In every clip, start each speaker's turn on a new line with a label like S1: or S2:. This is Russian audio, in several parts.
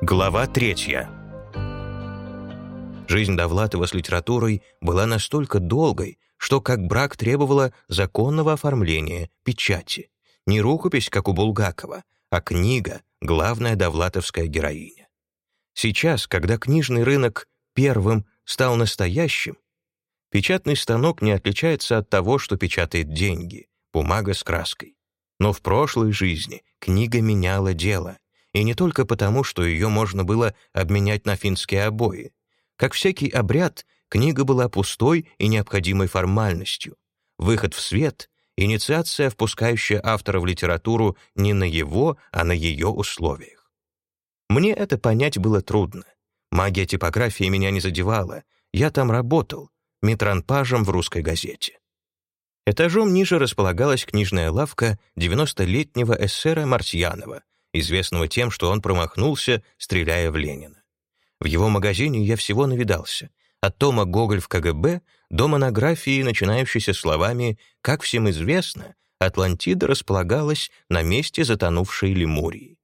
S1: Глава третья. Жизнь Довлатова с литературой была настолько долгой, что как брак требовала законного оформления, печати. Не рукопись, как у Булгакова, а книга — главная довлатовская героиня. Сейчас, когда книжный рынок первым стал настоящим, печатный станок не отличается от того, что печатает деньги, бумага с краской. Но в прошлой жизни книга меняла дело, и не только потому, что ее можно было обменять на финские обои. Как всякий обряд, книга была пустой и необходимой формальностью. Выход в свет — инициация, впускающая автора в литературу не на его, а на ее условиях. Мне это понять было трудно. Магия типографии меня не задевала. Я там работал, метранпажем в русской газете. Этажом ниже располагалась книжная лавка 90-летнего эсера Мартьянова, известного тем, что он промахнулся, стреляя в Ленина. В его магазине я всего навидался. От тома «Гоголь в КГБ» до монографии, начинающейся словами «Как всем известно, Атлантида располагалась на месте затонувшей Лемурии».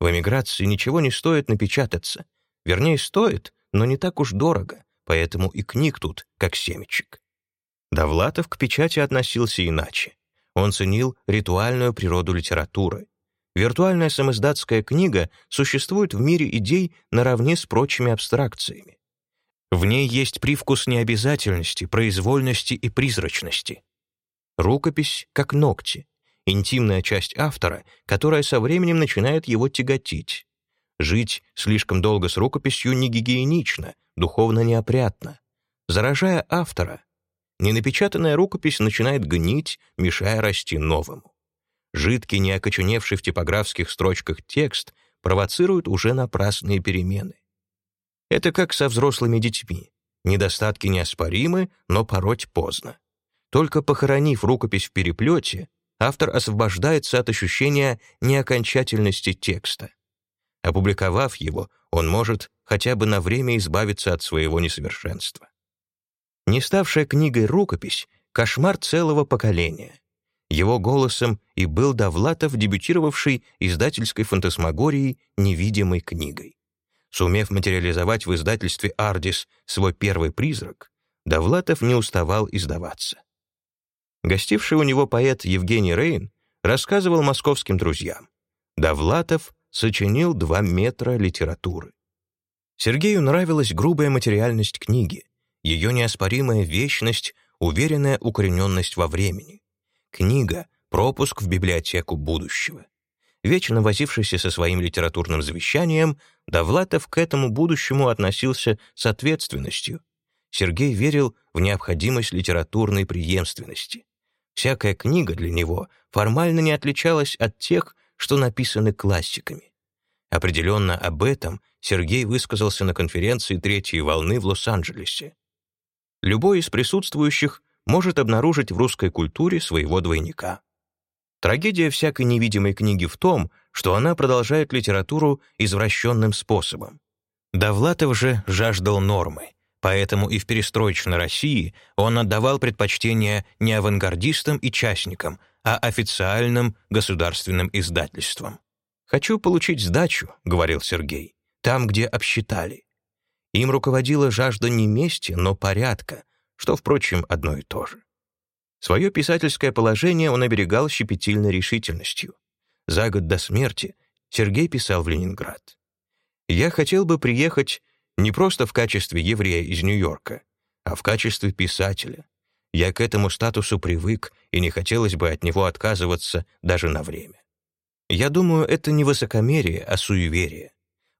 S1: В эмиграции ничего не стоит напечататься. Вернее, стоит, но не так уж дорого, поэтому и книг тут как семечек. Довлатов к печати относился иначе. Он ценил ритуальную природу литературы, Виртуальная самоиздатская книга существует в мире идей наравне с прочими абстракциями. В ней есть привкус необязательности, произвольности и призрачности. Рукопись как ногти, интимная часть автора, которая со временем начинает его тяготить. Жить слишком долго с рукописью не гигиенично, духовно неопрятно. Заражая автора, ненапечатанная рукопись начинает гнить, мешая расти новому жидкий, не окоченевший в типографских строчках текст провоцирует уже напрасные перемены. Это как со взрослыми детьми. Недостатки неоспоримы, но пороть поздно. Только похоронив рукопись в переплете, автор освобождается от ощущения неокончательности текста. Опубликовав его, он может хотя бы на время избавиться от своего несовершенства. Не ставшая книгой рукопись — кошмар целого поколения. Его голосом и был Довлатов, дебютировавший издательской фантасмагорией невидимой книгой. Сумев материализовать в издательстве «Ардис» свой первый призрак, Довлатов не уставал издаваться. Гостивший у него поэт Евгений Рейн рассказывал московским друзьям. Довлатов сочинил два метра литературы. Сергею нравилась грубая материальность книги, ее неоспоримая вечность, уверенная укорененность во времени. Книга — пропуск в библиотеку будущего. Вечно возившийся со своим литературным завещанием, Довлатов к этому будущему относился с ответственностью. Сергей верил в необходимость литературной преемственности. Всякая книга для него формально не отличалась от тех, что написаны классиками. Определенно об этом Сергей высказался на конференции третьей волны в Лос-Анджелесе. Любой из присутствующих может обнаружить в русской культуре своего двойника. Трагедия всякой невидимой книги в том, что она продолжает литературу извращенным способом. Довлатов же жаждал нормы, поэтому и в перестроечной России он отдавал предпочтение не авангардистам и частникам, а официальным государственным издательствам. «Хочу получить сдачу», — говорил Сергей, — «там, где обсчитали». Им руководила жажда не мести, но порядка, что, впрочем, одно и то же. Свое писательское положение он оберегал щепетильной решительностью. За год до смерти Сергей писал в Ленинград. «Я хотел бы приехать не просто в качестве еврея из Нью-Йорка, а в качестве писателя. Я к этому статусу привык, и не хотелось бы от него отказываться даже на время. Я думаю, это не высокомерие, а суеверие.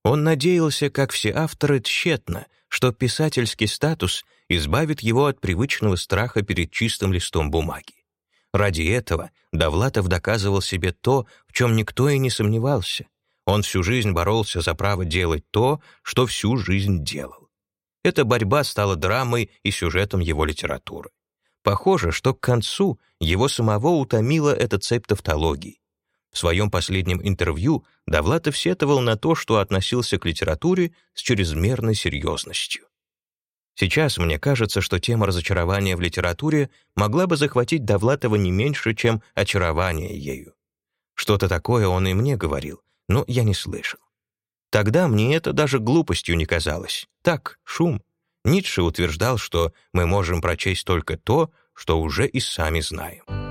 S1: Он надеялся, как все авторы, тщетно, что писательский статус избавит его от привычного страха перед чистым листом бумаги. Ради этого Довлатов доказывал себе то, в чем никто и не сомневался. Он всю жизнь боролся за право делать то, что всю жизнь делал. Эта борьба стала драмой и сюжетом его литературы. Похоже, что к концу его самого утомила эта цепь тавтологий. В своем последнем интервью Довлатов сетовал на то, что относился к литературе с чрезмерной серьезностью. Сейчас мне кажется, что тема разочарования в литературе могла бы захватить Довлатова не меньше, чем очарование ею. Что-то такое он и мне говорил, но я не слышал. Тогда мне это даже глупостью не казалось. Так, шум. Ницше утверждал, что мы можем прочесть только то, что уже и сами знаем.